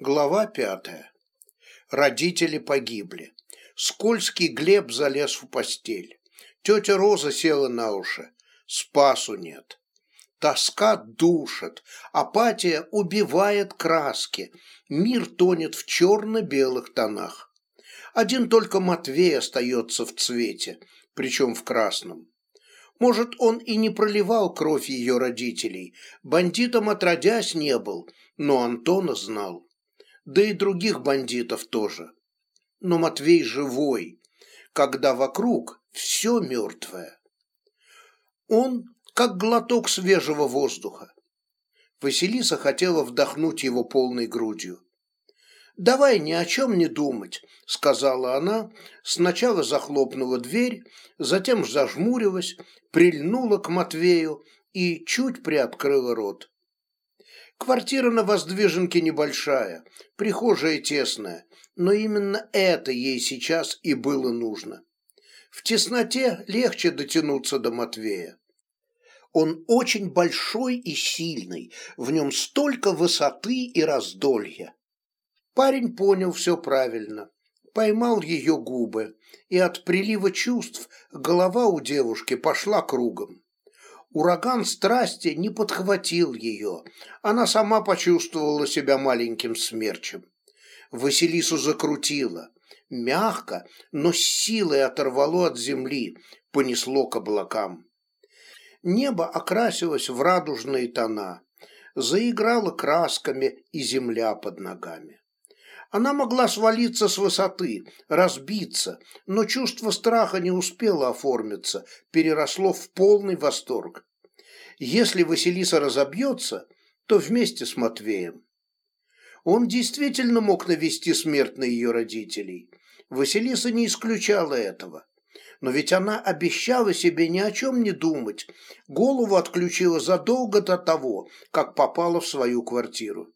Глава пятая. Родители погибли. Скользкий Глеб залез в постель. Тетя Роза села на уши. Спасу нет. Тоска душит, апатия убивает краски. Мир тонет в черно-белых тонах. Один только Матвей остается в цвете, причем в красном. Может, он и не проливал кровь ее родителей, бандитом отродясь не был, но Антона знал да и других бандитов тоже. Но Матвей живой, когда вокруг все мертвое. Он как глоток свежего воздуха. Василиса хотела вдохнуть его полной грудью. «Давай ни о чем не думать», — сказала она, сначала захлопнула дверь, затем зажмурилась, прильнула к Матвею и чуть приоткрыла рот. Квартира на Воздвиженке небольшая, прихожая тесная, но именно это ей сейчас и было нужно. В тесноте легче дотянуться до Матвея. Он очень большой и сильный, в нем столько высоты и раздолья. Парень понял все правильно, поймал ее губы, и от прилива чувств голова у девушки пошла кругом. Ураган страсти не подхватил ее, она сама почувствовала себя маленьким смерчем. Василису закрутило, мягко, но с силой оторвало от земли, понесло к облакам. Небо окрасилось в радужные тона, заиграло красками и земля под ногами. Она могла свалиться с высоты, разбиться, но чувство страха не успело оформиться, переросло в полный восторг. Если Василиса разобьется, то вместе с Матвеем. Он действительно мог навести смерть на ее родителей. Василиса не исключала этого. Но ведь она обещала себе ни о чем не думать, голову отключила задолго до того, как попала в свою квартиру.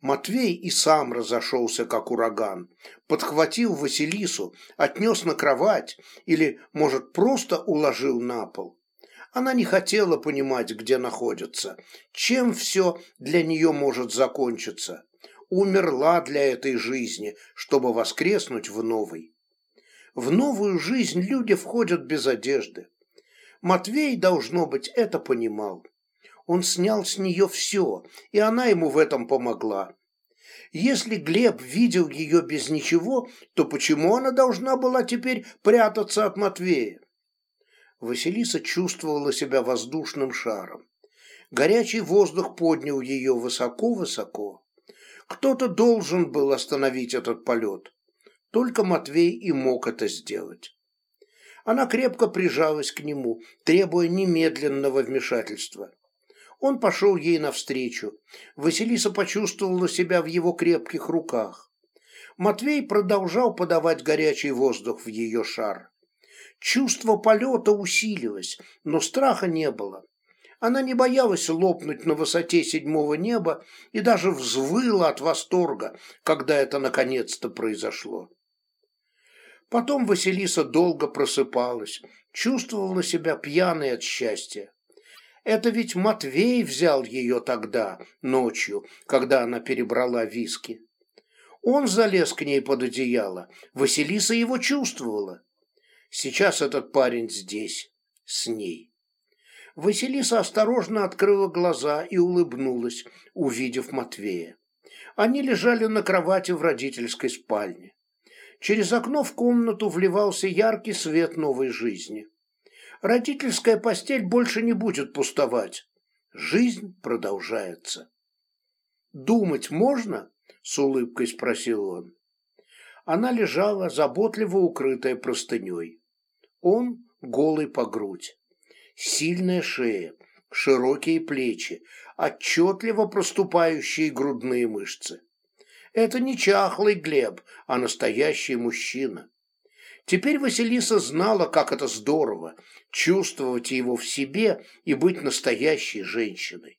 Матвей и сам разошелся, как ураган, подхватил Василису, отнес на кровать или, может, просто уложил на пол. Она не хотела понимать, где находится, чем все для нее может закончиться. Умерла для этой жизни, чтобы воскреснуть в новой. В новую жизнь люди входят без одежды. Матвей, должно быть, это понимал. Он снял с нее все, и она ему в этом помогла. Если Глеб видел ее без ничего, то почему она должна была теперь прятаться от Матвея? Василиса чувствовала себя воздушным шаром. Горячий воздух поднял ее высоко-высоко. Кто-то должен был остановить этот полет. Только Матвей и мог это сделать. Она крепко прижалась к нему, требуя немедленного вмешательства. Он пошел ей навстречу. Василиса почувствовала себя в его крепких руках. Матвей продолжал подавать горячий воздух в ее шар. Чувство полета усилилось, но страха не было. Она не боялась лопнуть на высоте седьмого неба и даже взвыла от восторга, когда это наконец-то произошло. Потом Василиса долго просыпалась, чувствовала себя пьяной от счастья. Это ведь Матвей взял ее тогда, ночью, когда она перебрала виски. Он залез к ней под одеяло, Василиса его чувствовала. Сейчас этот парень здесь, с ней. Василиса осторожно открыла глаза и улыбнулась, увидев Матвея. Они лежали на кровати в родительской спальне. Через окно в комнату вливался яркий свет новой жизни родительская постель больше не будет пустовать. Жизнь продолжается. «Думать можно?» – с улыбкой спросил он. Она лежала, заботливо укрытая простыней. Он голый по грудь. Сильная шея, широкие плечи, отчетливо проступающие грудные мышцы. Это не чахлый Глеб, а настоящий мужчина. Теперь Василиса знала, как это здорово – чувствовать его в себе и быть настоящей женщиной.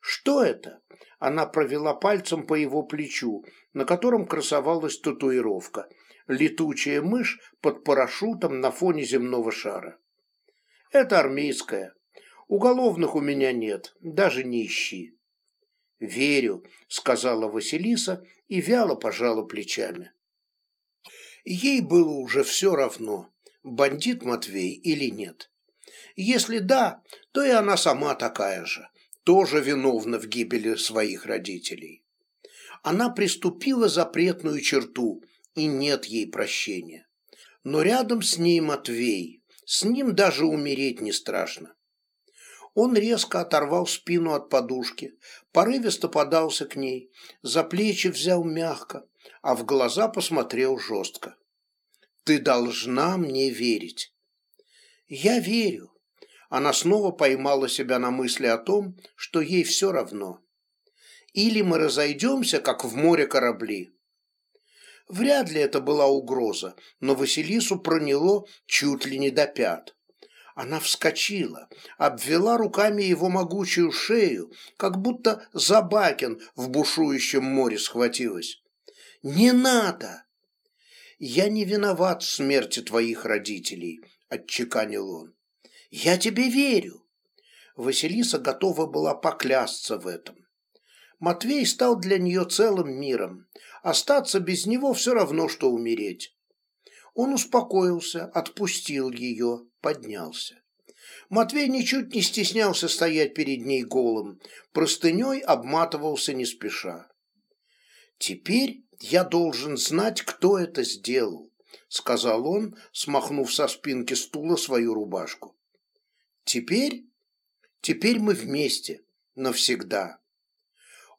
«Что это?» – она провела пальцем по его плечу, на котором красовалась татуировка – летучая мышь под парашютом на фоне земного шара. «Это армейская. Уголовных у меня нет, даже не ищи». верю сказала василиса и вяло пожала плечами ей было уже все равно бандит матвей или нет. Если да то и она сама такая же тоже виновна в гибели своих родителей. Она приступила запретную черту и нет ей прощения. Но рядом с ней матвей с ним даже умереть не страшно. Он резко оторвал спину от подушки порывисто подался к ней за плечи взял мягко а в глаза посмотрел жестко. Ты должна мне верить я верю она снова поймала себя на мысли о том что ей все равно. Или мы разойдемся как в море корабли вряд ли это была угроза но василису проняло чуть ли не до пят. Она вскочила, обвела руками его могучую шею, как будто Забакин в бушующем море схватилась. «Не надо!» «Я не виноват в смерти твоих родителей», — отчеканил он. «Я тебе верю». Василиса готова была поклясться в этом. Матвей стал для нее целым миром. Остаться без него все равно, что умереть. Он успокоился, отпустил ее, поднялся. Матвей ничуть не стеснялся стоять перед ней голым, простыней обматывался не спеша. «Теперь я должен знать, кто это сделал», — сказал он, смахнув со спинки стула свою рубашку. «Теперь? Теперь мы вместе, навсегда».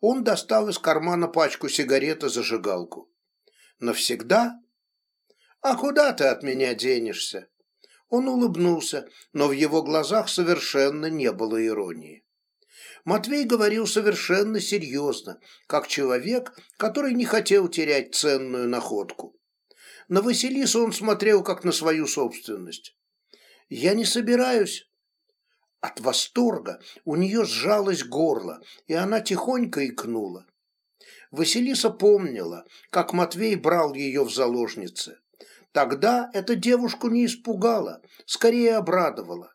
Он достал из кармана пачку сигарет и зажигалку. «Навсегда?» «А куда ты от меня денешься?» Он улыбнулся, но в его глазах совершенно не было иронии. Матвей говорил совершенно серьезно, как человек, который не хотел терять ценную находку. На Василису он смотрел как на свою собственность. «Я не собираюсь». От восторга у нее сжалось горло, и она тихонько икнула. Василиса помнила, как Матвей брал ее в заложницы. Тогда эта девушку не испугала, скорее обрадовала.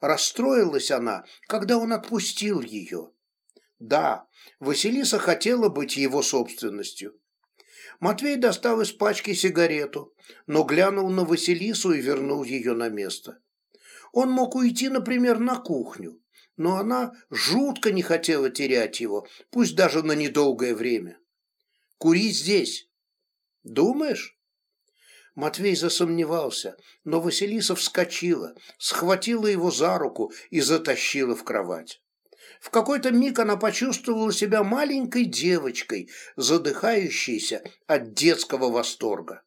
Расстроилась она, когда он отпустил ее. Да, Василиса хотела быть его собственностью. Матвей достал из пачки сигарету, но глянул на Василису и вернул ее на место. Он мог уйти, например, на кухню, но она жутко не хотела терять его, пусть даже на недолгое время. «Кури здесь». «Думаешь?» Матвей засомневался, но Василиса вскочила, схватила его за руку и затащила в кровать. В какой-то миг она почувствовала себя маленькой девочкой, задыхающейся от детского восторга.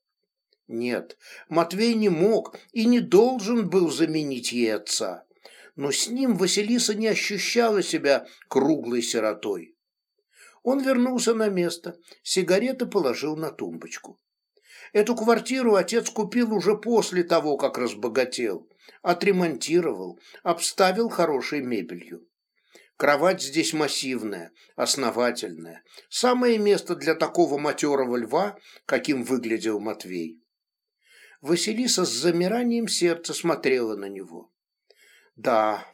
Нет, Матвей не мог и не должен был заменить ей отца, но с ним Василиса не ощущала себя круглой сиротой. Он вернулся на место, сигареты положил на тумбочку. Эту квартиру отец купил уже после того, как разбогател. Отремонтировал, обставил хорошей мебелью. Кровать здесь массивная, основательная. Самое место для такого матерого льва, каким выглядел Матвей. Василиса с замиранием сердца смотрела на него. Да,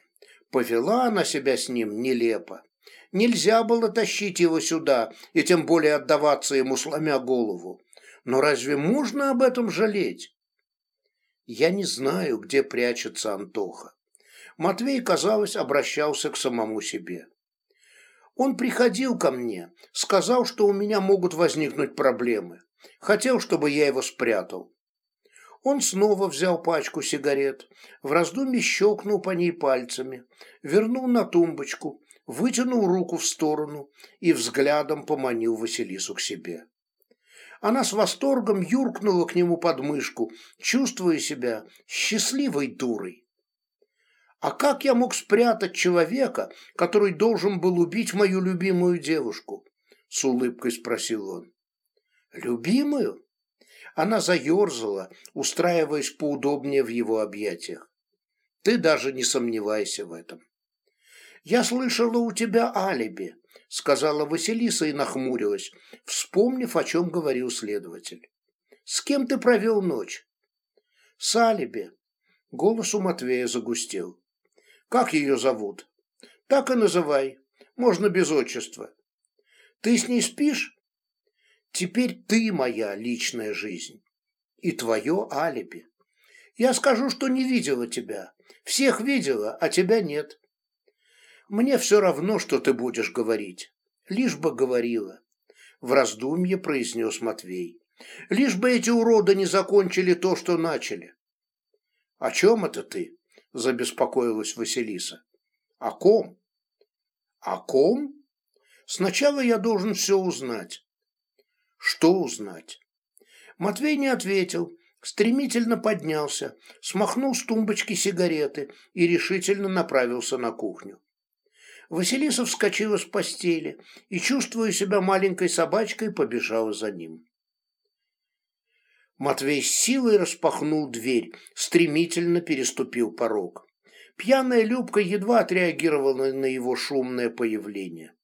повела она себя с ним нелепо. Нельзя было тащить его сюда и тем более отдаваться ему, сломя голову. Но разве можно об этом жалеть? Я не знаю, где прячется Антоха. Матвей, казалось, обращался к самому себе. Он приходил ко мне, сказал, что у меня могут возникнуть проблемы. Хотел, чтобы я его спрятал. Он снова взял пачку сигарет, в раздумье щелкнул по ней пальцами, вернул на тумбочку, вытянул руку в сторону и взглядом поманил Василису к себе. Она с восторгом юркнула к нему под мышку, чувствуя себя счастливой дурой. А как я мог спрятать человека, который должен был убить мою любимую девушку? С улыбкой спросил он. Любимую? Она заерзала, устраиваясь поудобнее в его объятиях. Ты даже не сомневайся в этом. Я слышала у тебя алиби сказала Василиса и нахмурилась, вспомнив, о чем говорил следователь. «С кем ты провел ночь?» «С Алиби». Голос у Матвея загустел. «Как ее зовут?» «Так и называй. Можно без отчества. Ты с ней спишь? Теперь ты моя личная жизнь. И твое алиби. Я скажу, что не видела тебя. Всех видела, а тебя нет. Мне все равно, что ты будешь говорить. Лишь бы говорила. В раздумье произнес Матвей. Лишь бы эти уроды не закончили то, что начали. О чем это ты? Забеспокоилась Василиса. О ком? О ком? Сначала я должен все узнать. Что узнать? Матвей не ответил, стремительно поднялся, смахнул с тумбочки сигареты и решительно направился на кухню. Василиса вскочила с постели и, чувствуя себя маленькой собачкой, побежала за ним. Матвей с силой распахнул дверь, стремительно переступил порог. Пьяная Любка едва отреагировала на его шумное появление.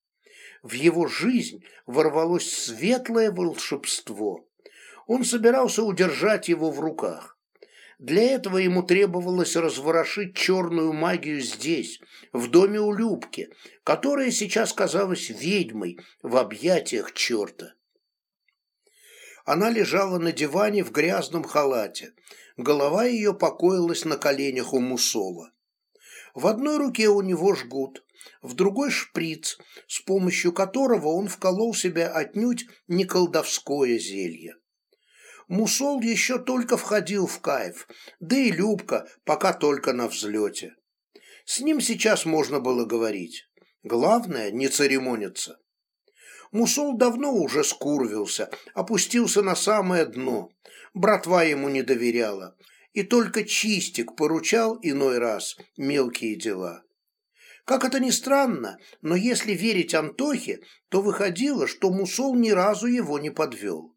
В его жизнь ворвалось светлое волшебство. Он собирался удержать его в руках. Для этого ему требовалось разворошить черную магию здесь, в доме у Любки, которая сейчас казалась ведьмой в объятиях черта. Она лежала на диване в грязном халате. Голова ее покоилась на коленях у мусола. В одной руке у него жгут, в другой шприц, с помощью которого он вколол себя отнюдь не колдовское зелье. Мусол еще только входил в кайф, да и Любка пока только на взлете. С ним сейчас можно было говорить. Главное, не церемониться. Мусол давно уже скурвился, опустился на самое дно. Братва ему не доверяла. И только Чистик поручал иной раз мелкие дела. Как это ни странно, но если верить Антохе, то выходило, что Мусол ни разу его не подвел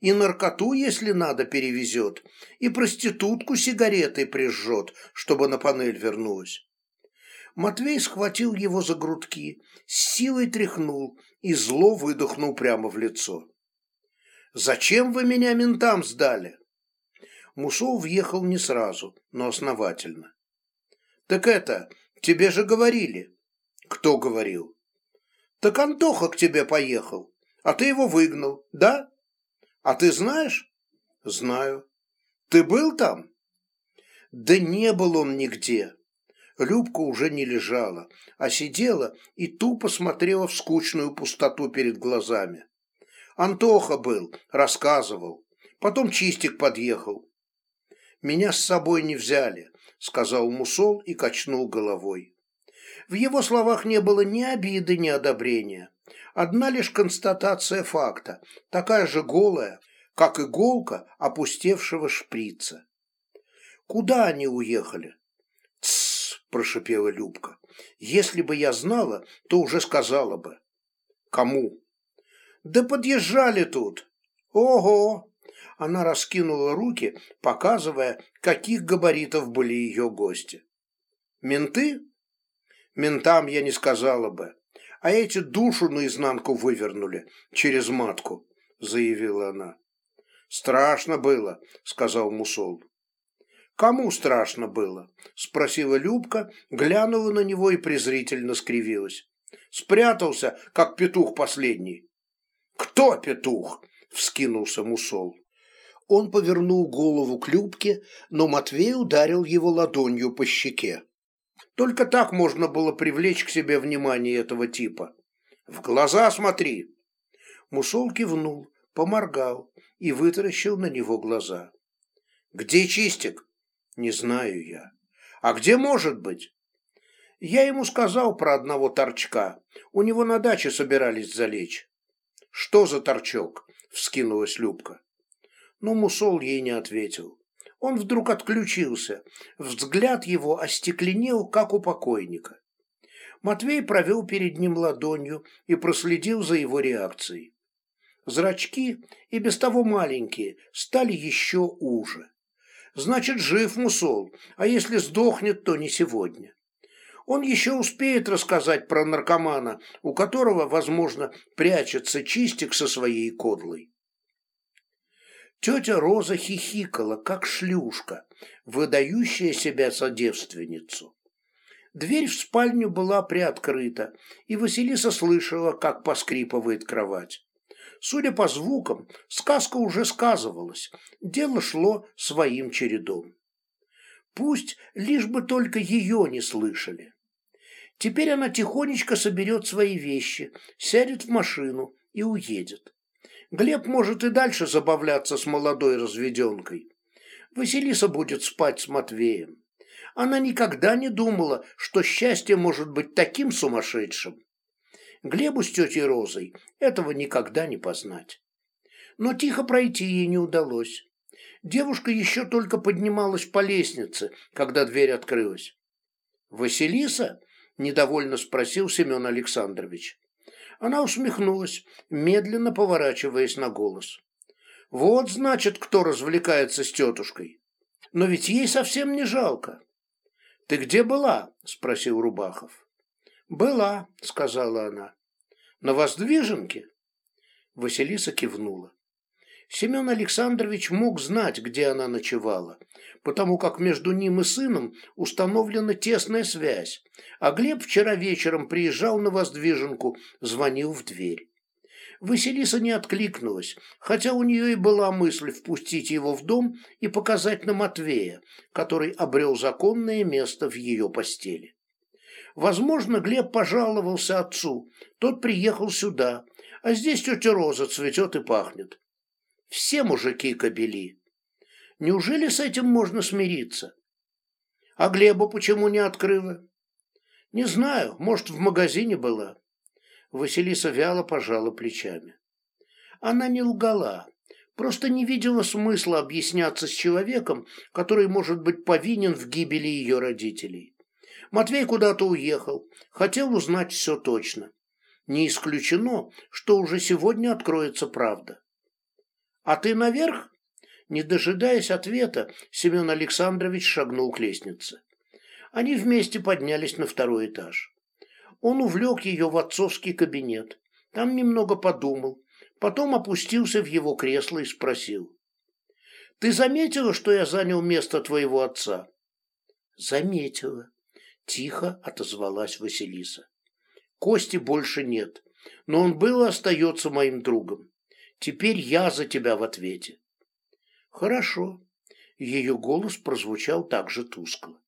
и наркоту, если надо, перевезет, и проститутку сигаретой прижжет, чтобы на панель вернулась. Матвей схватил его за грудки, с силой тряхнул и зло выдохнул прямо в лицо. «Зачем вы меня ментам сдали?» Мусол въехал не сразу, но основательно. «Так это, тебе же говорили». «Кто говорил?» «Так Антоха к тебе поехал, а ты его выгнал, да?» А ты знаешь? Знаю. Ты был там? Да не был он нигде. Любка уже не лежала, а сидела и тупо смотрела в скучную пустоту перед глазами. Антоха был, рассказывал. Потом Чистик подъехал. «Меня с собой не взяли», — сказал Мусол и качнул головой. В его словах не было ни обиды, ни одобрения. Одна лишь констатация факта, такая же голая, как иголка опустевшего шприца. Куда они уехали? Тссс, прошипела Любка. Если бы я знала, то уже сказала бы. Кому? Да подъезжали тут. Ого! Она раскинула руки, показывая, каких габаритов были ее гости. Менты? Ментам я не сказала бы а эти душу наизнанку вывернули через матку», — заявила она. «Страшно было», — сказал Мусол. «Кому страшно было?» — спросила Любка, глянула на него и презрительно скривилась. «Спрятался, как петух последний». «Кто петух?» — вскинулся Мусол. Он повернул голову к Любке, но Матвей ударил его ладонью по щеке. Только так можно было привлечь к себе внимание этого типа. «В глаза смотри!» Мусол кивнул, поморгал и вытаращил на него глаза. «Где Чистик?» «Не знаю я». «А где может быть?» Я ему сказал про одного торчка. У него на даче собирались залечь. «Что за торчок?» — вскинулась Любка. Но Мусол ей не ответил. Он вдруг отключился. Взгляд его остекленел, как у покойника. Матвей провел перед ним ладонью и проследил за его реакцией. Зрачки, и без того маленькие, стали еще уже. Значит, жив мусол, а если сдохнет, то не сегодня. Он еще успеет рассказать про наркомана, у которого, возможно, прячется чистик со своей кодлой. Тетя Роза хихикала, как шлюшка, выдающая себя за девственницу. Дверь в спальню была приоткрыта, и Василиса слышала, как поскрипывает кровать. Судя по звукам, сказка уже сказывалась, дело шло своим чередом. Пусть лишь бы только ее не слышали. Теперь она тихонечко соберет свои вещи, сядет в машину и уедет. Глеб может и дальше забавляться с молодой разведенкой. Василиса будет спать с Матвеем. Она никогда не думала, что счастье может быть таким сумасшедшим. Глебу с тетей Розой этого никогда не познать. Но тихо пройти ей не удалось. Девушка еще только поднималась по лестнице, когда дверь открылась. «Василиса?» – недовольно спросил Семен Александрович. Она усмехнулась, медленно поворачиваясь на голос. «Вот, значит, кто развлекается с тетушкой. Но ведь ей совсем не жалко». «Ты где была?» – спросил Рубахов. «Была», — сказала она. «На воздвиженке?» Василиса кивнула. Семен Александрович мог знать, где она ночевала, потому как между ним и сыном установлена тесная связь, а Глеб вчера вечером приезжал на воздвиженку, звонил в дверь. Василиса не откликнулась, хотя у нее и была мысль впустить его в дом и показать на Матвея, который обрел законное место в ее постели. Возможно, Глеб пожаловался отцу. Тот приехал сюда, а здесь тетя Роза цветет и пахнет. Все мужики кобели. Неужели с этим можно смириться? А Глеба почему не открыла? Не знаю, может, в магазине была. Василиса вяло пожала плечами. Она не лгала, просто не видела смысла объясняться с человеком, который может быть повинен в гибели ее родителей. Матвей куда-то уехал, хотел узнать все точно. Не исключено, что уже сегодня откроется правда. «А ты наверх?» Не дожидаясь ответа, Семен Александрович шагнул к лестнице. Они вместе поднялись на второй этаж. Он увлек ее в отцовский кабинет. Там немного подумал, потом опустился в его кресло и спросил. «Ты заметила, что я занял место твоего отца?» «Заметила», Тихо отозвалась Василиса. Кости больше нет, но он был и остается моим другом. Теперь я за тебя в ответе. Хорошо. Ее голос прозвучал так же тускло.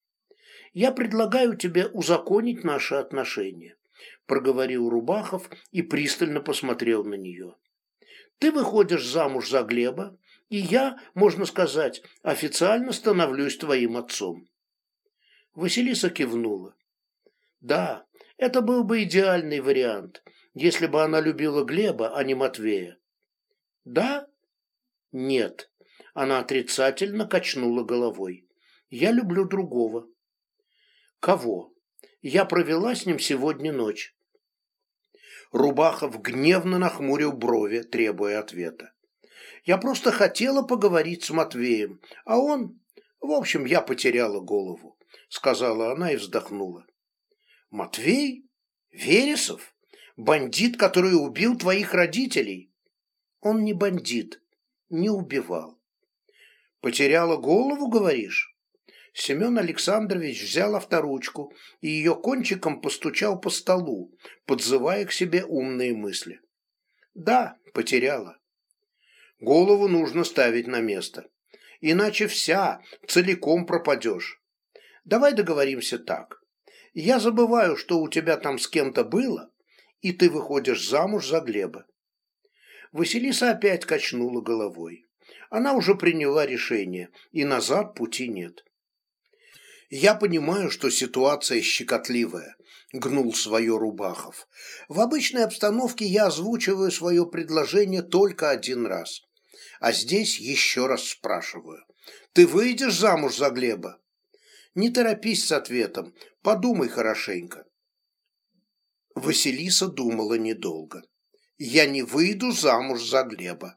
Я предлагаю тебе узаконить наши отношения, проговорил Рубахов и пристально посмотрел на нее. Ты выходишь замуж за Глеба, и я, можно сказать, официально становлюсь твоим отцом. Василиса кивнула. Да, это был бы идеальный вариант, если бы она любила Глеба, а не Матвея. Да? Нет. Она отрицательно качнула головой. Я люблю другого. Кого? Я провела с ним сегодня ночь. Рубахов гневно нахмурил брови, требуя ответа. Я просто хотела поговорить с Матвеем, а он... В общем, я потеряла голову сказала она и вздохнула. Матвей? Вересов? Бандит, который убил твоих родителей? Он не бандит, не убивал. Потеряла голову, говоришь? Семен Александрович взял авторучку и ее кончиком постучал по столу, подзывая к себе умные мысли. Да, потеряла. Голову нужно ставить на место. Иначе вся, целиком пропадешь. Давай договоримся так. Я забываю, что у тебя там с кем-то было, и ты выходишь замуж за Глеба. Василиса опять качнула головой. Она уже приняла решение, и назад пути нет. Я понимаю, что ситуация щекотливая, гнул свое Рубахов. В обычной обстановке я озвучиваю свое предложение только один раз. А здесь еще раз спрашиваю. Ты выйдешь замуж за Глеба? Не торопись с ответом, подумай хорошенько. Василиса думала недолго. Я не выйду замуж за Глеба.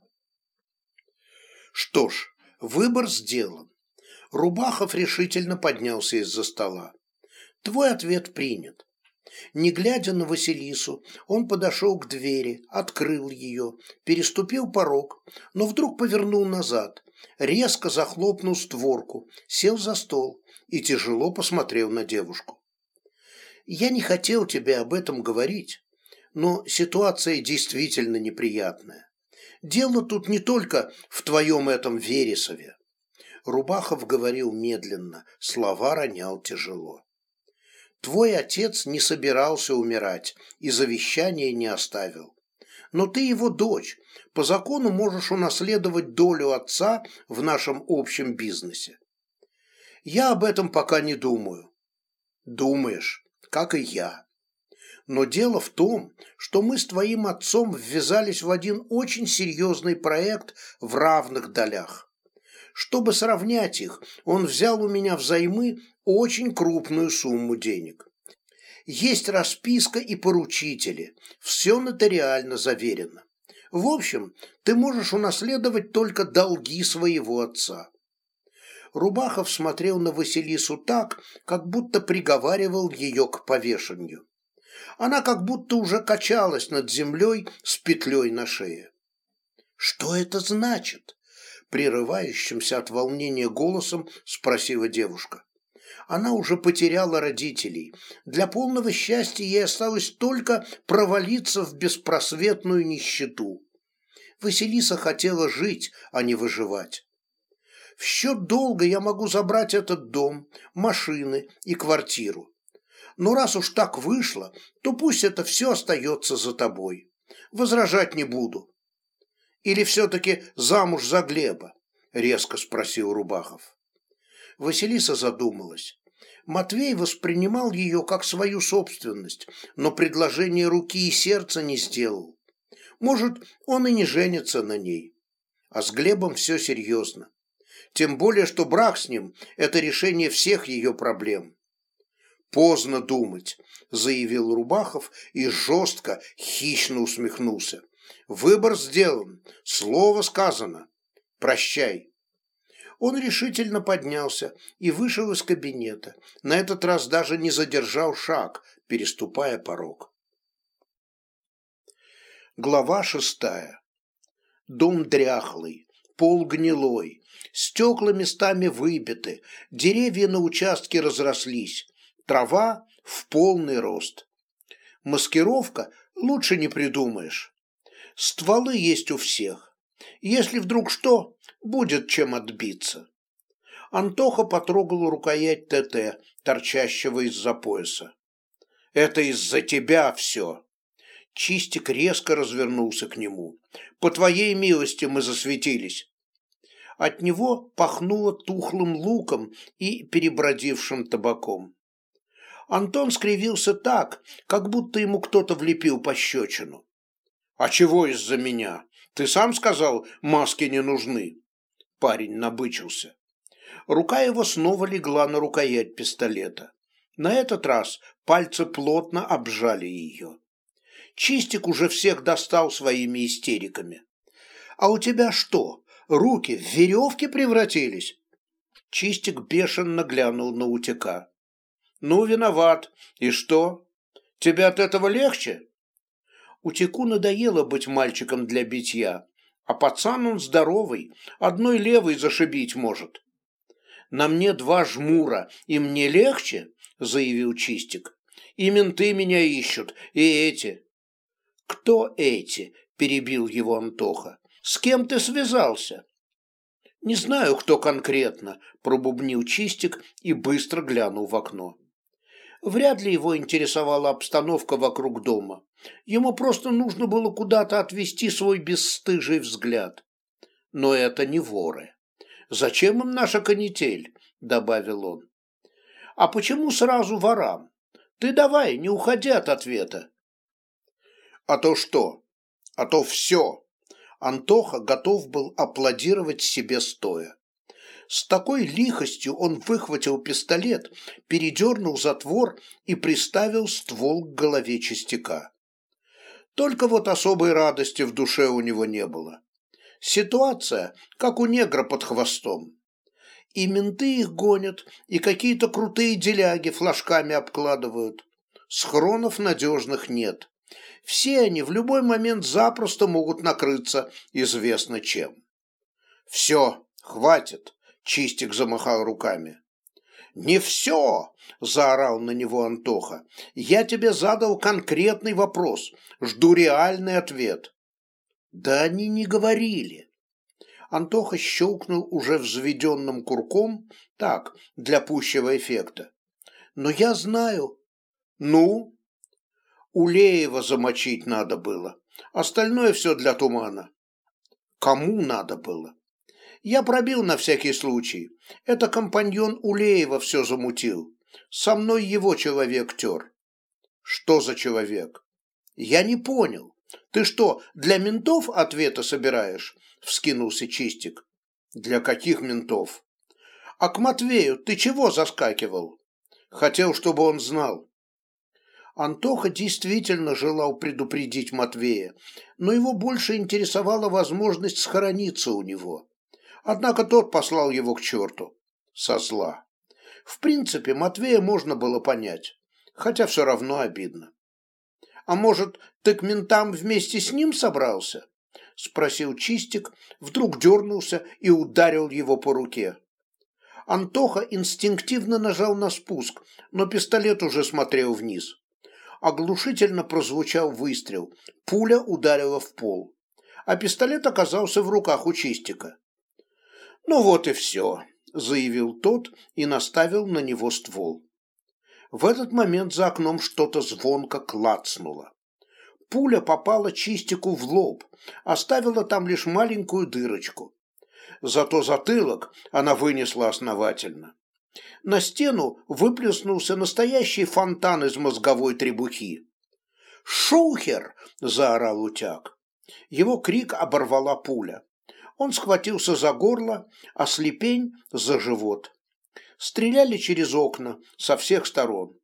Что ж, выбор сделан. Рубахов решительно поднялся из-за стола. Твой ответ принят. Не глядя на Василису, он подошел к двери, открыл ее, переступил порог, но вдруг повернул назад, резко захлопнул створку, сел за стол и тяжело посмотрел на девушку. Я не хотел тебе об этом говорить, но ситуация действительно неприятная. Дело тут не только в твоем этом Вересове. Рубахов говорил медленно, слова ронял тяжело. Твой отец не собирался умирать и завещания не оставил. Но ты его дочь, по закону можешь унаследовать долю отца в нашем общем бизнесе. Я об этом пока не думаю. Думаешь, как и я. Но дело в том, что мы с твоим отцом ввязались в один очень серьезный проект в равных долях. Чтобы сравнять их, он взял у меня взаймы очень крупную сумму денег. Есть расписка и поручители, все нотариально заверено. В общем, ты можешь унаследовать только долги своего отца. Рубахов смотрел на Василису так, как будто приговаривал ее к повешению. Она как будто уже качалась над землей с петлей на шее. «Что это значит?» Прерывающимся от волнения голосом спросила девушка. Она уже потеряла родителей. Для полного счастья ей осталось только провалиться в беспросветную нищету. Василиса хотела жить, а не выживать. В счет долга я могу забрать этот дом, машины и квартиру. Но раз уж так вышло, то пусть это все остается за тобой. Возражать не буду. Или все-таки замуж за Глеба? Резко спросил Рубахов. Василиса задумалась. Матвей воспринимал ее как свою собственность, но предложение руки и сердца не сделал. Может, он и не женится на ней. А с Глебом все серьезно. Тем более, что брак с ним – это решение всех ее проблем. «Поздно думать», – заявил Рубахов и жестко, хищно усмехнулся. «Выбор сделан, слово сказано. Прощай». Он решительно поднялся и вышел из кабинета, на этот раз даже не задержал шаг, переступая порог. Глава шестая. Дом дряхлый, пол гнилой, Стекла местами выбиты, деревья на участке разрослись, трава в полный рост. Маскировка лучше не придумаешь. Стволы есть у всех. Если вдруг что, будет чем отбиться. Антоха потрогал рукоять ТТ, торчащего из-за пояса. «Это из-за тебя все!» Чистик резко развернулся к нему. «По твоей милости мы засветились. От него пахнуло тухлым луком и перебродившим табаком. Антон скривился так, как будто ему кто-то влепил пощечину. «А чего из-за меня? Ты сам сказал, маски не нужны?» Парень набычился. Рука его снова легла на рукоять пистолета. На этот раз пальцы плотно обжали ее. Чистик уже всех достал своими истериками. «А у тебя что, руки в веревки превратились?» Чистик бешено глянул на утека. «Ну, виноват. И что? Тебе от этого легче?» Утеку надоело быть мальчиком для битья, а пацан он здоровый, одной левой зашибить может. «На мне два жмура, и мне легче?» – заявил Чистик. «И менты меня ищут, и эти». «Кто эти?» – перебил его Антоха. С кем ты связался?» «Не знаю, кто конкретно», – пробубнил Чистик и быстро глянул в окно. Вряд ли его интересовала обстановка вокруг дома. Ему просто нужно было куда-то отвести свой бесстыжий взгляд. Но это не воры. «Зачем им наша канитель?» – добавил он. «А почему сразу ворам? Ты давай, не уходи от ответа». «А то что? А то все!» Антоха готов был аплодировать себе стоя. С такой лихостью он выхватил пистолет, передернул затвор и приставил ствол к голове частяка. Только вот особой радости в душе у него не было. Ситуация, как у негра под хвостом. И менты их гонят, и какие-то крутые деляги флажками обкладывают. Схронов надежных нет все они в любой момент запросто могут накрыться известно чем. «Все, хватит», — Чистик замахал руками. «Не все!» – заорал на него Антоха. «Я тебе задал конкретный вопрос. Жду реальный ответ». «Да они не говорили». Антоха щелкнул уже взведенным курком, так, для пущего эффекта. «Но я знаю». «Ну?» «Улеева замочить надо было. Остальное все для тумана». «Кому надо было?» Я пробил на всякий случай. Это компаньон Улеева все замутил. Со мной его человек тер. Что за человек? Я не понял. Ты что, для ментов ответа собираешь? Вскинулся Чистик. Для каких ментов? А к Матвею ты чего заскакивал? Хотел, чтобы он знал. Антоха действительно желал предупредить Матвея, но его больше интересовала возможность схорониться у него. Однако тот послал его к черту. Со зла. В принципе, Матвея можно было понять, хотя все равно обидно. «А может, ты к ментам вместе с ним собрался?» – спросил Чистик, вдруг дернулся и ударил его по руке. Антоха инстинктивно нажал на спуск, но пистолет уже смотрел вниз. Оглушительно прозвучал выстрел, пуля ударила в пол, а пистолет оказался в руках у Чистика. «Ну вот и все», – заявил тот и наставил на него ствол. В этот момент за окном что-то звонко клацнуло. Пуля попала Чистику в лоб, оставила там лишь маленькую дырочку. Зато затылок она вынесла основательно. На стену выплеснулся настоящий фонтан из мозговой требухи. «Шухер!» – заорал утяг. Его крик оборвала пуля. Он схватился за горло, а слепень – за живот. Стреляли через окна со всех сторон.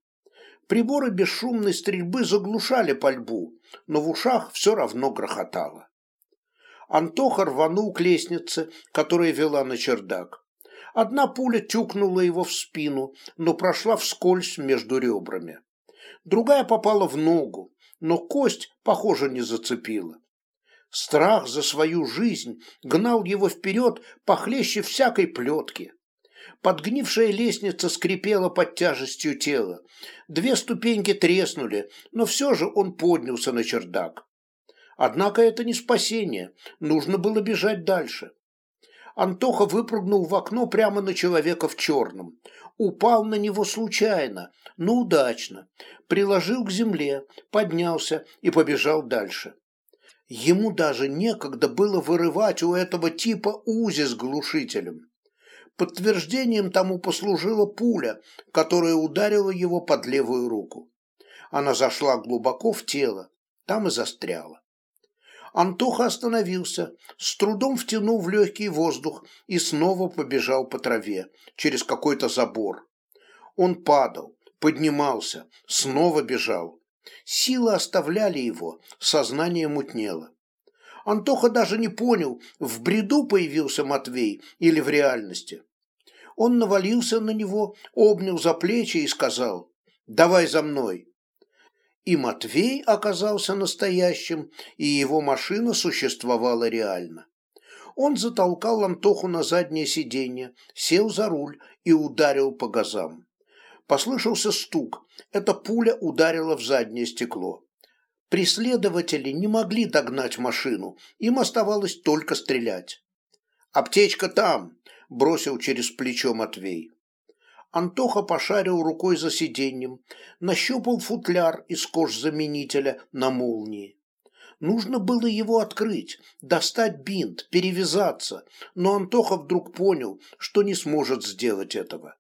Приборы бесшумной стрельбы заглушали пальбу, но в ушах все равно грохотало. Антоха рванул к лестнице, которая вела на чердак. Одна пуля тюкнула его в спину, но прошла вскользь между ребрами. Другая попала в ногу, но кость, похоже, не зацепила. Страх за свою жизнь гнал его вперед похлеще всякой плетки. Подгнившая лестница скрипела под тяжестью тела. Две ступеньки треснули, но все же он поднялся на чердак. Однако это не спасение, нужно было бежать дальше. Антоха выпрыгнул в окно прямо на человека в черном. Упал на него случайно, но удачно. Приложил к земле, поднялся и побежал дальше. Ему даже некогда было вырывать у этого типа узи с глушителем. Подтверждением тому послужила пуля, которая ударила его под левую руку. Она зашла глубоко в тело, там и застряла. Антоха остановился, с трудом втянул в легкий воздух и снова побежал по траве, через какой-то забор. Он падал, поднимался, снова бежал. Силы оставляли его, сознание мутнело. Антоха даже не понял, в бреду появился Матвей или в реальности. Он навалился на него, обнял за плечи и сказал «Давай за мной». И Матвей оказался настоящим, и его машина существовала реально. Он затолкал Антоху на заднее сиденье, сел за руль и ударил по газам. Послышался стук. Эта пуля ударила в заднее стекло. Преследователи не могли догнать машину, им оставалось только стрелять. «Аптечка там!» – бросил через плечо Матвей. Антоха пошарил рукой за сиденьем, нащупал футляр из кожзаменителя на молнии. Нужно было его открыть, достать бинт, перевязаться, но Антоха вдруг понял, что не сможет сделать этого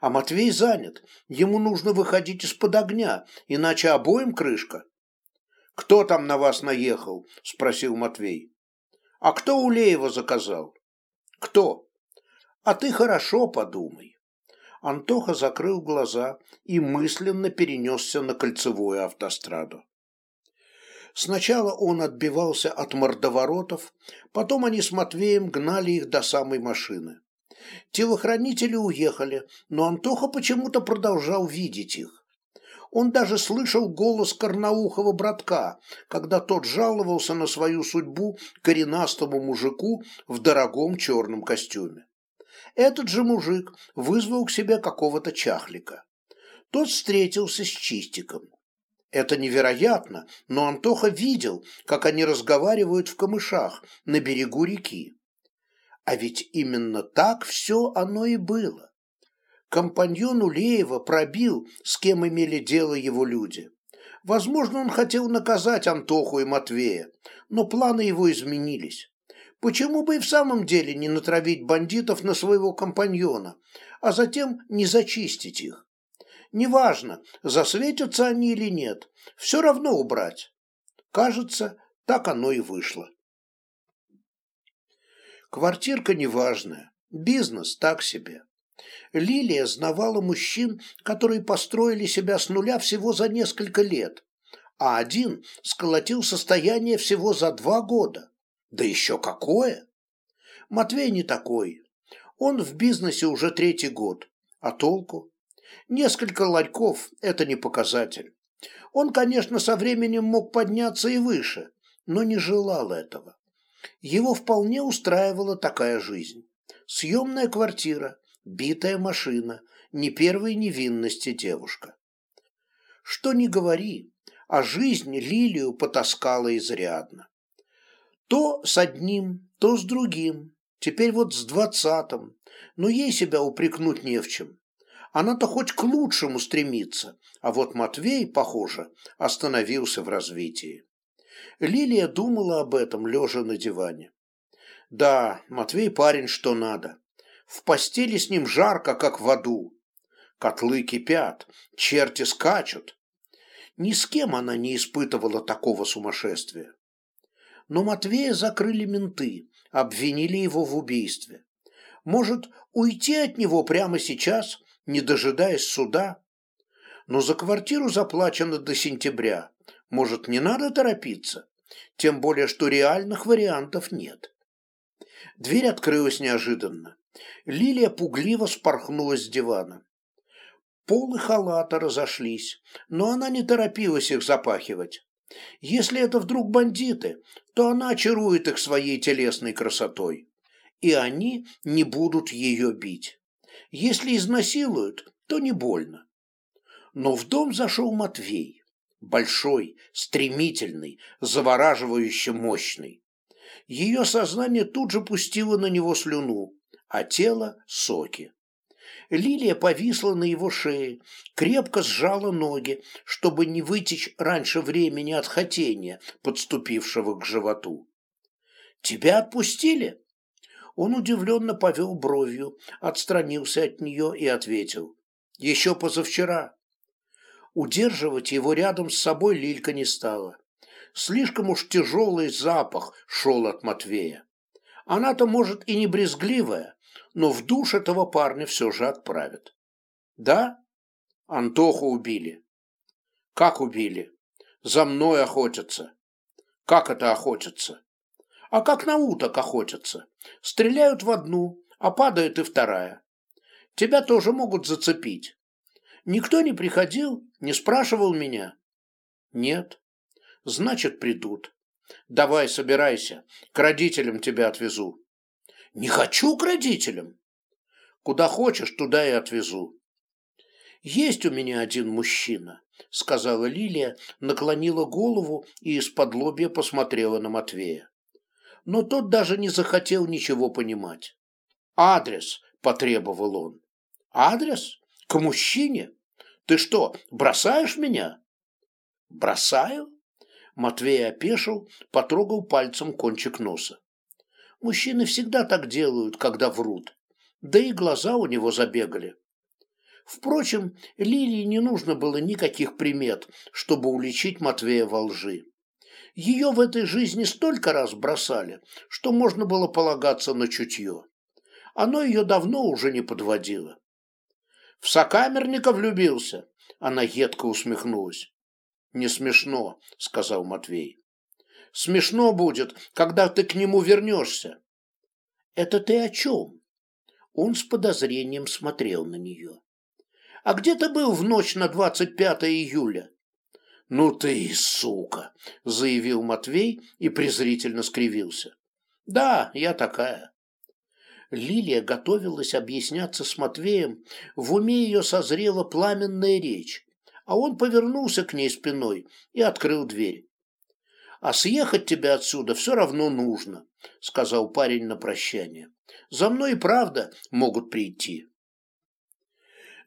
а Матвей занят. Ему нужно выходить из-под огня, иначе обоим крышка. «Кто там на вас наехал?» – спросил Матвей. «А кто Улеева заказал?» «Кто?» «А ты хорошо подумай». Антоха закрыл глаза и мысленно перенесся на кольцевую автостраду. Сначала он отбивался от мордоворотов, потом они с Матвеем гнали их до самой машины. Телохранители уехали, но Антоха почему-то продолжал видеть их. Он даже слышал голос Карнаухова братка, когда тот жаловался на свою судьбу коренастому мужику в дорогом черном костюме. Этот же мужик вызвал к себе какого-то чахлика. Тот встретился с Чистиком. Это невероятно, но Антоха видел, как они разговаривают в камышах на берегу реки. А ведь именно так все оно и было. Компаньон Улеева пробил, с кем имели дело его люди. Возможно, он хотел наказать Антоху и Матвея, но планы его изменились. Почему бы и в самом деле не натравить бандитов на своего компаньона, а затем не зачистить их? Неважно, засветятся они или нет, все равно убрать. Кажется, так оно и вышло. Квартирка неважная, бизнес так себе. Лилия знавала мужчин, которые построили себя с нуля всего за несколько лет, а один сколотил состояние всего за два года. Да еще какое! Матвей не такой. Он в бизнесе уже третий год. А толку? Несколько ларьков – это не показатель. Он, конечно, со временем мог подняться и выше, но не желал этого. Его вполне устраивала такая жизнь. Съемная квартира, битая машина, не первой невинности девушка. Что ни говори, а жизнь Лилию потаскала изрядно. То с одним, то с другим, теперь вот с двадцатым, но ей себя упрекнуть не в чем. Она-то хоть к лучшему стремится, а вот Матвей, похоже, остановился в развитии. Лилия думала об этом, лежа на диване. Да, Матвей парень что надо. В постели с ним жарко, как в аду. Котлы кипят, черти скачут. Ни с кем она не испытывала такого сумасшествия. Но Матвея закрыли менты, обвинили его в убийстве. Может, уйти от него прямо сейчас, не дожидаясь суда? Но за квартиру заплачено до сентября. Может, не надо торопиться? Тем более, что реальных вариантов нет. Дверь открылась неожиданно. Лилия пугливо спорхнула с дивана. Полы халата разошлись, но она не торопилась их запахивать. Если это вдруг бандиты, то она очарует их своей телесной красотой. И они не будут ее бить. Если изнасилуют, то не больно. Но в дом зашел Матвей. Большой, стремительный, завораживающе мощный. Ее сознание тут же пустило на него слюну, а тело – соки. Лилия повисла на его шее, крепко сжала ноги, чтобы не вытечь раньше времени от хотения, подступившего к животу. «Тебя отпустили?» Он удивленно повел бровью, отстранился от нее и ответил. «Еще позавчера». Удерживать его рядом с собой Лилька не стала. Слишком уж тяжелый запах шел от Матвея. Она-то, может, и не брезгливая, но в душ этого парня все же отправят. Да? Антоху убили. Как убили? За мной охотятся. Как это охотятся? А как на уток охотятся? Стреляют в одну, а падает и вторая. Тебя тоже могут зацепить. Никто не приходил, не спрашивал меня? Нет. Значит, придут. Давай, собирайся, к родителям тебя отвезу. Не хочу к родителям. Куда хочешь, туда и отвезу. Есть у меня один мужчина, сказала Лилия, наклонила голову и из-под лобья посмотрела на Матвея. Но тот даже не захотел ничего понимать. Адрес, потребовал он. Адрес? К мужчине? Ты что, бросаешь меня? Бросаю? Матвей опешил, потрогал пальцем кончик носа. Мужчины всегда так делают, когда врут. Да и глаза у него забегали. Впрочем, Лилии не нужно было никаких примет, чтобы уличить Матвея во лжи. Ее в этой жизни столько раз бросали, что можно было полагаться на чутье. Оно ее давно уже не подводило. «В сокамерника влюбился?» Она едко усмехнулась. «Не смешно», — сказал Матвей. «Смешно будет, когда ты к нему вернешься». «Это ты о чем?» Он с подозрением смотрел на нее. «А где ты был в ночь на 25 июля?» «Ну ты сука!» – заявил Матвей и презрительно скривился. «Да, я такая». Лилия готовилась объясняться с Матвеем, в уме ее созрела пламенная речь, а он повернулся к ней спиной и открыл дверь. «А съехать тебе отсюда все равно нужно», — сказал парень на прощание. «За мной и правда могут прийти».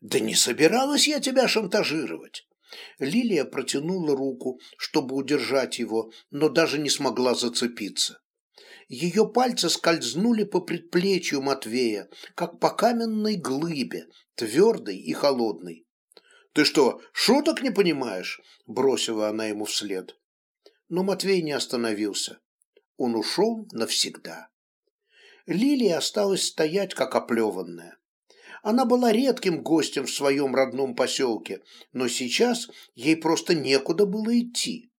«Да не собиралась я тебя шантажировать». Лилия протянула руку, чтобы удержать его, но даже не смогла зацепиться. Ее пальцы скользнули по предплечью Матвея, как по каменной глыбе, твердой и холодной. «Ты что, шуток не понимаешь?» – бросила она ему вслед. Но Матвей не остановился. Он ушел навсегда. Лилия осталась стоять, как оплеванная. Она была редким гостем в своем родном поселке, но сейчас ей просто некуда было идти.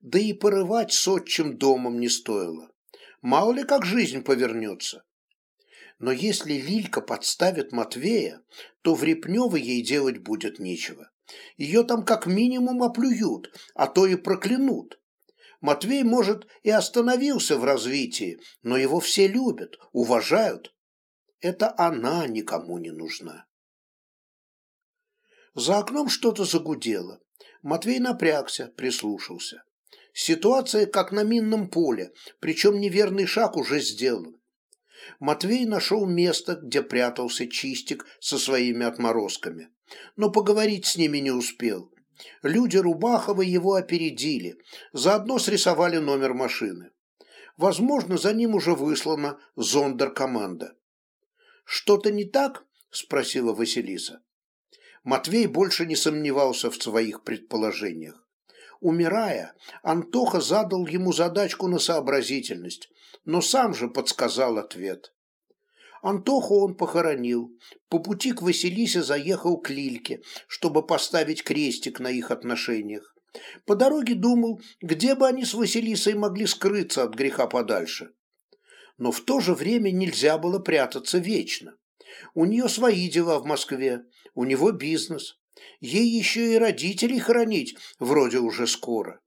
Да и порывать с отчим домом не стоило. Мало ли как жизнь повернется. Но если Лилька подставит Матвея, то в Репнево ей делать будет нечего. Ее там как минимум оплюют, а то и проклянут. Матвей, может, и остановился в развитии, но его все любят, уважают. Это она никому не нужна. За окном что-то загудело. Матвей напрягся, прислушался. Ситуация как на минном поле, причем неверный шаг уже сделан. Матвей нашел место, где прятался Чистик со своими отморозками, но поговорить с ними не успел. Люди Рубахова его опередили, заодно срисовали номер машины. Возможно, за ним уже выслана зондеркоманда. «Что-то не так?» – спросила Василиса. Матвей больше не сомневался в своих предположениях. Умирая, Антоха задал ему задачку на сообразительность, но сам же подсказал ответ. Антоху он похоронил. По пути к Василисе заехал к Лильке, чтобы поставить крестик на их отношениях. По дороге думал, где бы они с Василисой могли скрыться от греха подальше. Но в то же время нельзя было прятаться вечно. У нее свои дела в Москве, у него бизнес. Ей еще и родителей хоронить вроде уже скоро.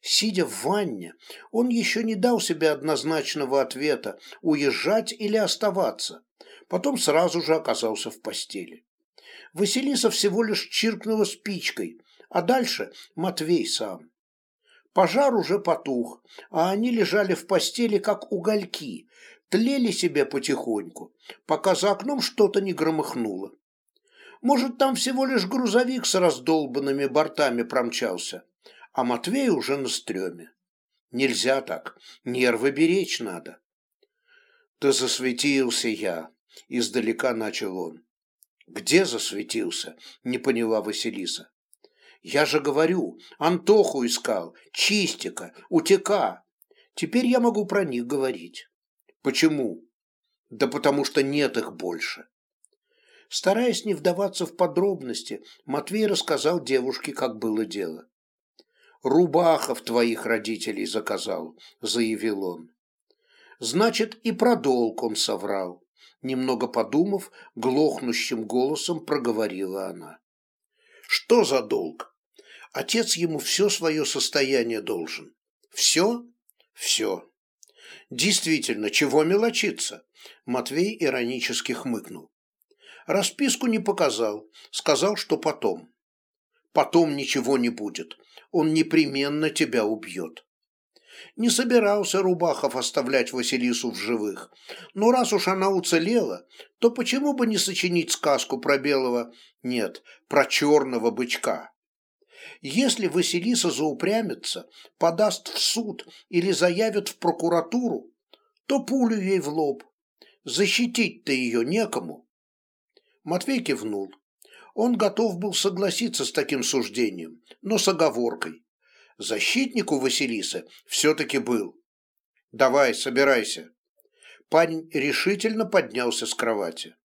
Сидя в ванне, он еще не дал себе однозначного ответа, уезжать или оставаться. Потом сразу же оказался в постели. Василиса всего лишь чиркнула спичкой, а дальше Матвей сам. Пожар уже потух, а они лежали в постели, как угольки, тлели себе потихоньку, пока за окном что-то не громыхнуло. Может, там всего лишь грузовик с раздолбанными бортами промчался, а Матвей уже на стреме. Нельзя так, нервы беречь надо. Да засветился я, издалека начал он. Где засветился, не поняла Василиса. Я же говорю, Антоху искал, Чистика, Утека. Теперь я могу про них говорить. Почему? Да потому что нет их больше. Стараясь не вдаваться в подробности, Матвей рассказал девушке, как было дело. «Рубахов твоих родителей заказал», — заявил он. «Значит, и про долг он соврал», — немного подумав, глохнущим голосом проговорила она. «Что за долг? Отец ему все свое состояние должен. Все? Все. Действительно, чего мелочиться?» Матвей иронически хмыкнул. Расписку не показал, сказал, что потом. Потом ничего не будет, он непременно тебя убьет. Не собирался Рубахов оставлять Василису в живых, но раз уж она уцелела, то почему бы не сочинить сказку про белого, нет, про черного бычка? Если Василиса заупрямится, подаст в суд или заявит в прокуратуру, то пулю ей в лоб. Защитить-то ее некому. Матвей кивнул. Он готов был согласиться с таким суждением, но с оговоркой. Защитнику Василисы все-таки был. «Давай, собирайся». Парень решительно поднялся с кровати.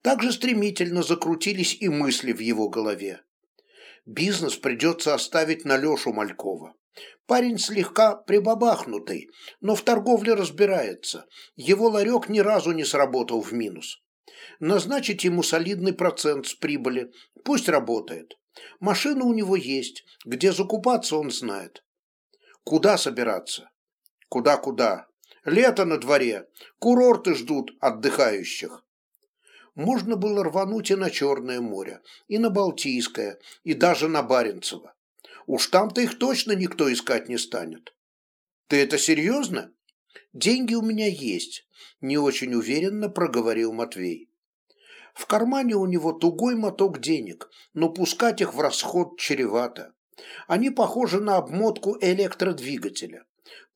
Так же стремительно закрутились и мысли в его голове. Бизнес придется оставить на Лешу Малькова. Парень слегка прибабахнутый, но в торговле разбирается. Его ларек ни разу не сработал в минус назначить ему солидный процент с прибыли, пусть работает. Машина у него есть, где закупаться он знает. Куда собираться? Куда-куда? Лето на дворе, курорты ждут отдыхающих. Можно было рвануть и на Черное море, и на Балтийское, и даже на Баренцево. Уж там-то их точно никто искать не станет. Ты это серьезно? Деньги у меня есть, не очень уверенно проговорил Матвей. В кармане у него тугой моток денег, но пускать их в расход чревато. Они похожи на обмотку электродвигателя.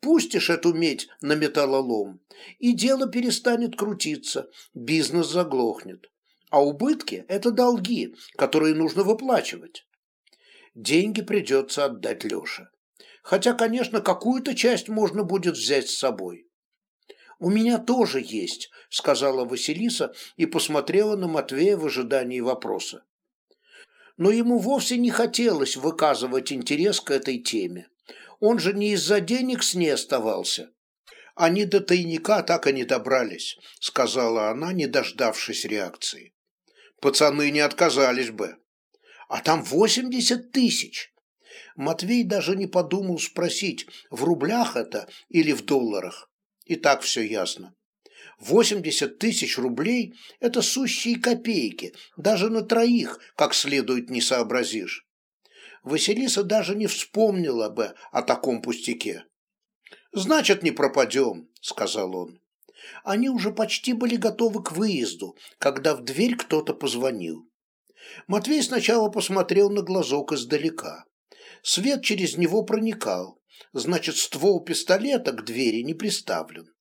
Пустишь эту медь на металлолом, и дело перестанет крутиться, бизнес заглохнет. А убытки – это долги, которые нужно выплачивать. Деньги придется отдать Леше. Хотя, конечно, какую-то часть можно будет взять с собой. «У меня тоже есть», – сказала Василиса и посмотрела на Матвея в ожидании вопроса. Но ему вовсе не хотелось выказывать интерес к этой теме. Он же не из-за денег с ней оставался. Они до тайника так и не добрались, сказала она, не дождавшись реакции. Пацаны не отказались бы. А там восемьдесят тысяч. Матвей даже не подумал спросить, в рублях это или в долларах. И так все ясно. Восемьдесят тысяч рублей – это сущие копейки, даже на троих, как следует, не сообразишь. Василиса даже не вспомнила бы о таком пустяке. «Значит, не пропадем», — сказал он. Они уже почти были готовы к выезду, когда в дверь кто-то позвонил. Матвей сначала посмотрел на глазок издалека. Свет через него проникал, значит, ствол пистолета к двери не приставлен.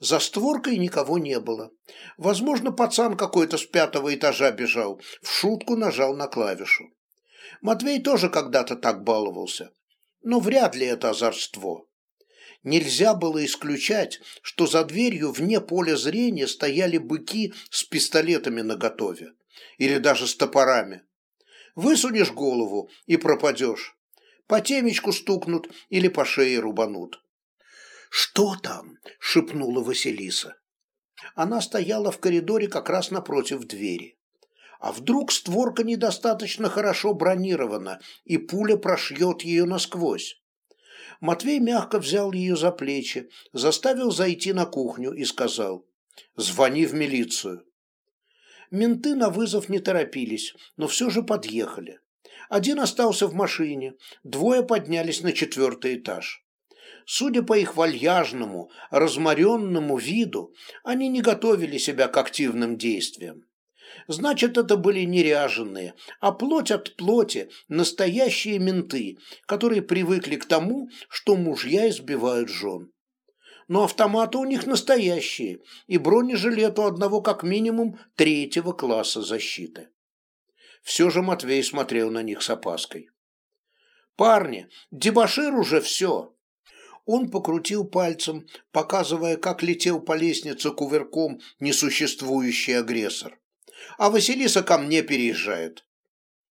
За створкой никого не было. Возможно, пацан какой-то с пятого этажа бежал, в шутку нажал на клавишу. Матвей тоже когда-то так баловался. Но вряд ли это озорство. Нельзя было исключать, что за дверью вне поля зрения стояли быки с пистолетами наготове. Или даже с топорами. Высунешь голову и пропадешь. По темечку стукнут или по шее рубанут. «Что там?» – шепнула Василиса. Она стояла в коридоре как раз напротив двери. А вдруг створка недостаточно хорошо бронирована, и пуля прошьет ее насквозь? Матвей мягко взял ее за плечи, заставил зайти на кухню и сказал «Звони в милицию». Менты на вызов не торопились, но все же подъехали. Один остался в машине, двое поднялись на четвертый этаж. Судя по их вальяжному, разморенному виду, они не готовили себя к активным действиям. Значит, это были не ряженые, а плоть от плоти, настоящие менты, которые привыкли к тому, что мужья избивают жен. Но автоматы у них настоящие, и бронежилет у одного как минимум третьего класса защиты. Все же Матвей смотрел на них с опаской. «Парни, дебошир уже все!» Он покрутил пальцем, показывая, как летел по лестнице кувырком несуществующий агрессор а Василиса ко мне переезжает.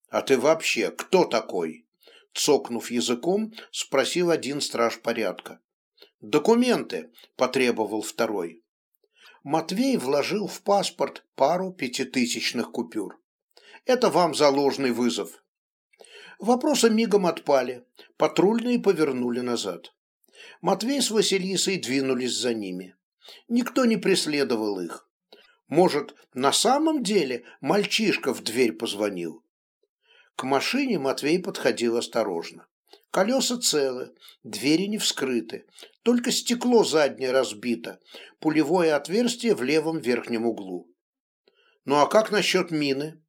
А ты вообще кто такой? Цокнув языком, спросил один страж порядка. Документы, потребовал второй. Матвей вложил в паспорт пару пятитысячных купюр. Это вам за ложный вызов. Вопросы мигом отпали, патрульные повернули назад. Матвей с Василисой двинулись за ними. Никто не преследовал их. Может, на самом деле мальчишка в дверь позвонил? К машине Матвей подходил осторожно. Колеса целы, двери не вскрыты, только стекло заднее разбито, пулевое отверстие в левом верхнем углу. Ну а как насчет мины?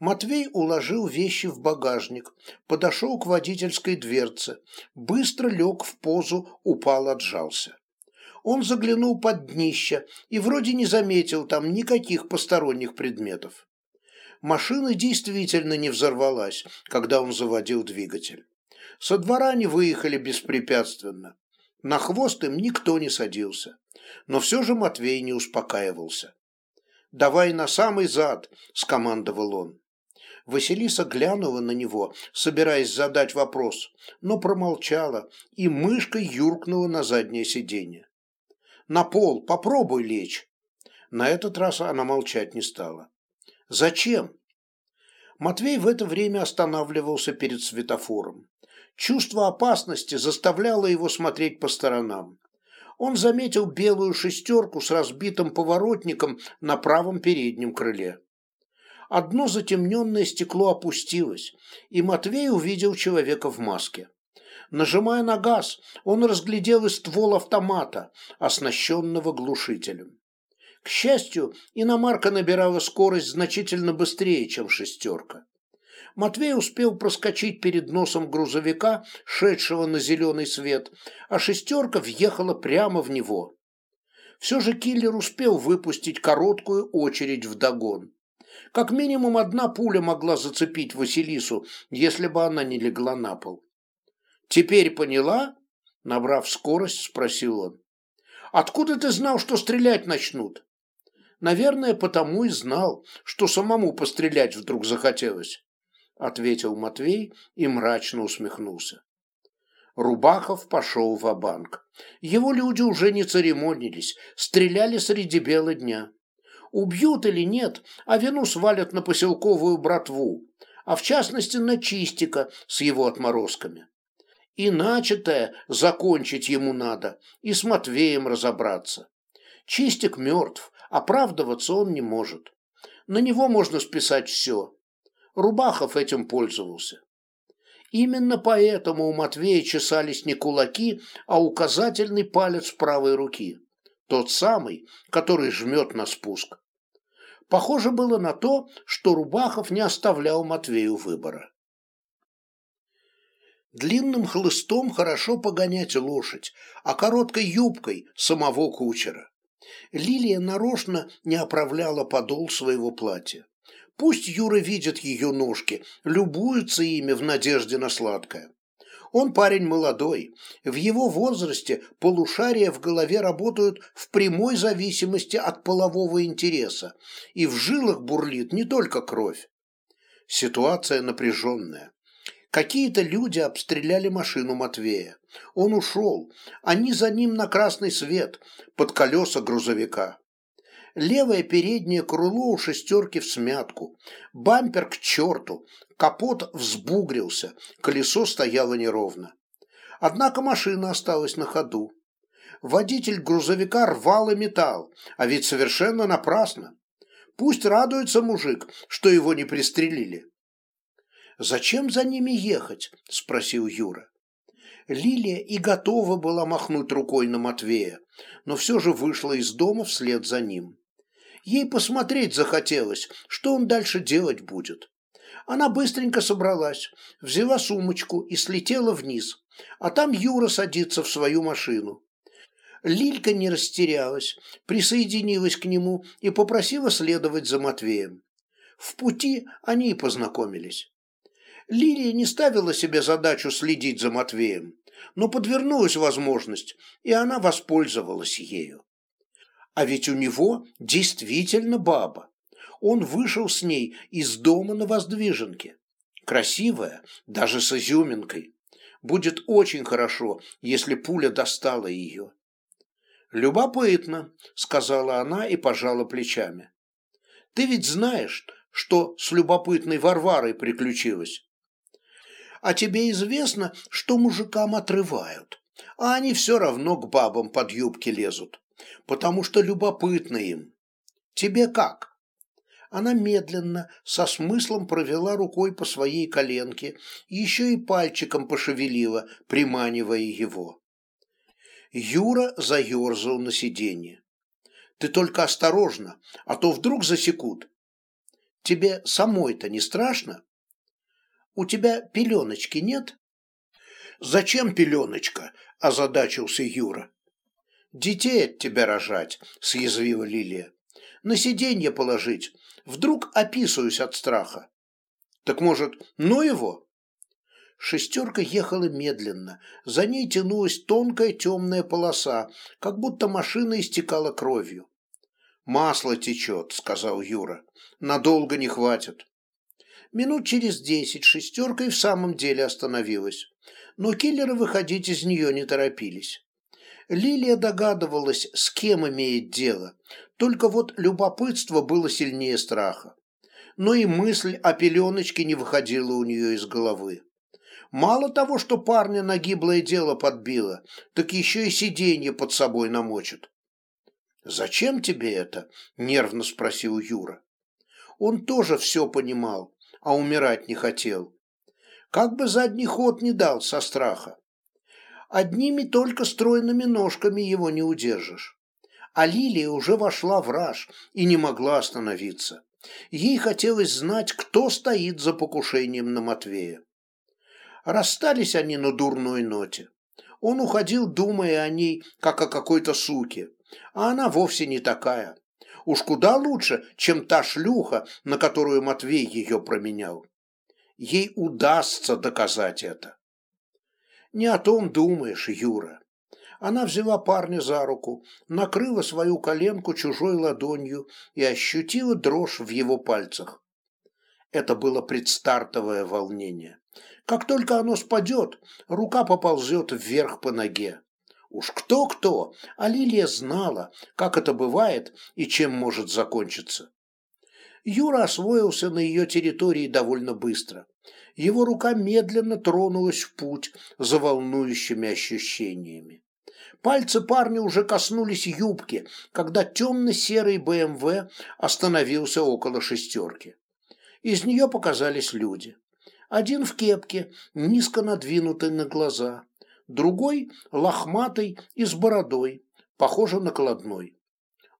Матвей уложил вещи в багажник, подошел к водительской дверце, быстро лег в позу, упал, отжался он заглянул под днище и вроде не заметил там никаких посторонних предметов. Машина действительно не взорвалась, когда он заводил двигатель. Со двора они выехали беспрепятственно. На хвост им никто не садился. Но все же Матвей не успокаивался. «Давай на самый зад», – скомандовал он. Василиса глянула на него, собираясь задать вопрос, но промолчала и мышкой юркнула на заднее сиденье. На пол, попробуй лечь. На этот раз она молчать не стала. Зачем? Матвей в это время останавливался перед светофором. Чувство опасности заставляло его смотреть по сторонам. он заметил белую шестерку с разбитым поворотником на правом переднем крыле. Одно затемненное стекло опустилось, и Матвей увидел человека в маске. Нажимая на газ, он разглядел и ствол автомата, оснащенного глушителем. К счастью, иномарка набирала скорость значительно быстрее, чем шестерка. Матвей успел проскочить перед носом грузовика, шедшего на зеленый свет, а шестерка въехала прямо в него. Все же киллер успел выпустить короткую очередь в догон. Как минимум одна пуля могла зацепить Василису, если бы она не легла на пол. «Теперь поняла?» – набрав скорость, спросил он. «Откуда ты знал, что стрелять начнут?» «Наверное, потому и знал, что самому пострелять вдруг захотелось», – ответил Матвей и мрачно усмехнулся. Рубахов пошел в банк Его люди уже не церемонились, стреляли среди бела дня. Убьют или нет, а вину свалят на поселковую братву, а в частности на Чистика с его отморозками. И начатое закончить ему надо, и с Матвеем разобраться. Чистик мертв, оправдываться он не может. На него можно списать все. Рубахов этим пользовался. Именно поэтому у Матвея чесались не кулаки, а указательный палец правой руки. Тот самый, который жмет на спуск. Похоже было на то, что Рубахов не оставлял Матвею выбора. Длинным хлыстом хорошо погонять лошадь, а короткой юбкой самого кучера. Лилия нарочно не оправляла подол своего платья. Пусть Юра видит ее ножки, любуется ими в надежде на сладкое. Он парень молодой. В его возрасте полушария в голове работают в прямой зависимости от полового интереса, и в жилах бурлит не только кровь. Ситуация напряженная. Какие-то люди обстреляли машину Матвея. Он ушел. Они за ним на красный свет, под колеса грузовика. Левое переднее крыло у шестерки в смятку. Бампер к черту. Капот взбугрился. Колесо стояло неровно. Однако машина осталась на ходу. Водитель грузовика рвал и металл, а ведь совершенно напрасно. Пусть радуется мужик, что его не пристрелили. «Зачем за ними ехать?» – спросил Юра. Лилия и готова была махнуть рукой на Матвея, но все же вышла из дома вслед за ним. Ей посмотреть захотелось, что он дальше делать будет. Она быстренько собралась, взяла сумочку и слетела вниз, а там Юра садится в свою машину. Лилька не растерялась, присоединилась к нему и попросила следовать за Матвеем. В пути они и познакомились. Лилия не ставила себе задачу следить за Матвеем, но подвернулась возможность, и она воспользовалась ею. А ведь у него действительно баба. Он вышел с ней из дома на воздвиженке. Красивая, даже с изюминкой. Будет очень хорошо, если пуля достала ее. «Любопытно», — сказала она и пожала плечами. «Ты ведь знаешь, что с любопытной Варварой приключилось?» а тебе известно, что мужикам отрывают, а они все равно к бабам под юбки лезут, потому что любопытно им. Тебе как?» Она медленно, со смыслом провела рукой по своей коленке, еще и пальчиком пошевелила, приманивая его. Юра заерзал на сиденье. «Ты только осторожно, а то вдруг засекут. Тебе самой-то не страшно?» У тебя пеленочки нет?» «Зачем пеленочка?» – озадачился Юра. «Детей от тебя рожать», – съязвила Лилия. «На сиденье положить. Вдруг описываюсь от страха». «Так, может, ну его?» Шестерка ехала медленно. За ней тянулась тонкая темная полоса, как будто машина истекала кровью. «Масло течет», — сказал Юра. «Надолго не хватит». Минут через десять шестерка и в самом деле остановилась. Но киллеры выходить из нее не торопились. Лилия догадывалась, с кем имеет дело, только вот любопытство было сильнее страха. Но и мысль о пеленочке не выходила у нее из головы. Мало того, что парня на гиблое дело подбило, так еще и сиденье под собой намочит. «Зачем тебе это?» – нервно спросил Юра. Он тоже все понимал, а умирать не хотел. Как бы задний ход не дал со страха. Одними только стройными ножками его не удержишь. А Лилия уже вошла в раж и не могла остановиться. Ей хотелось знать, кто стоит за покушением на Матвея. Расстались они на дурной ноте. Он уходил, думая о ней, как о какой-то суке, а она вовсе не такая. Уж куда лучше, чем та шлюха, на которую Матвей ее променял. Ей удастся доказать это. Не о том думаешь, Юра. Она взяла парня за руку, накрыла свою коленку чужой ладонью и ощутила дрожь в его пальцах. Это было предстартовое волнение. Как только оно спадет, рука поползет вверх по ноге. Уж кто-кто, а Лилия знала, как это бывает и чем может закончиться. Юра освоился на ее территории довольно быстро. Его рука медленно тронулась в путь за волнующими ощущениями. Пальцы парня уже коснулись юбки, когда темно-серый БМВ остановился около шестерки. Из нее показались люди. Один в кепке, низко надвинутый на глаза, другой лохматый и с бородой, похоже накладной.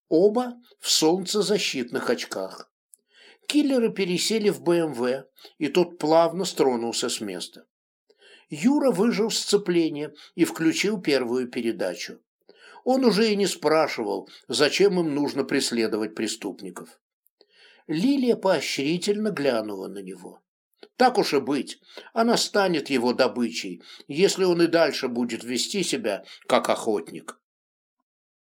Оба в солнцезащитных очках. Киллеры пересели в БМВ, и тот плавно стронулся с места. Юра выжил сцепление и включил первую передачу. Он уже и не спрашивал, зачем им нужно преследовать преступников. Лилия поощрительно глянула на него. Так уж и быть, она станет его добычей, если он и дальше будет вести себя как охотник.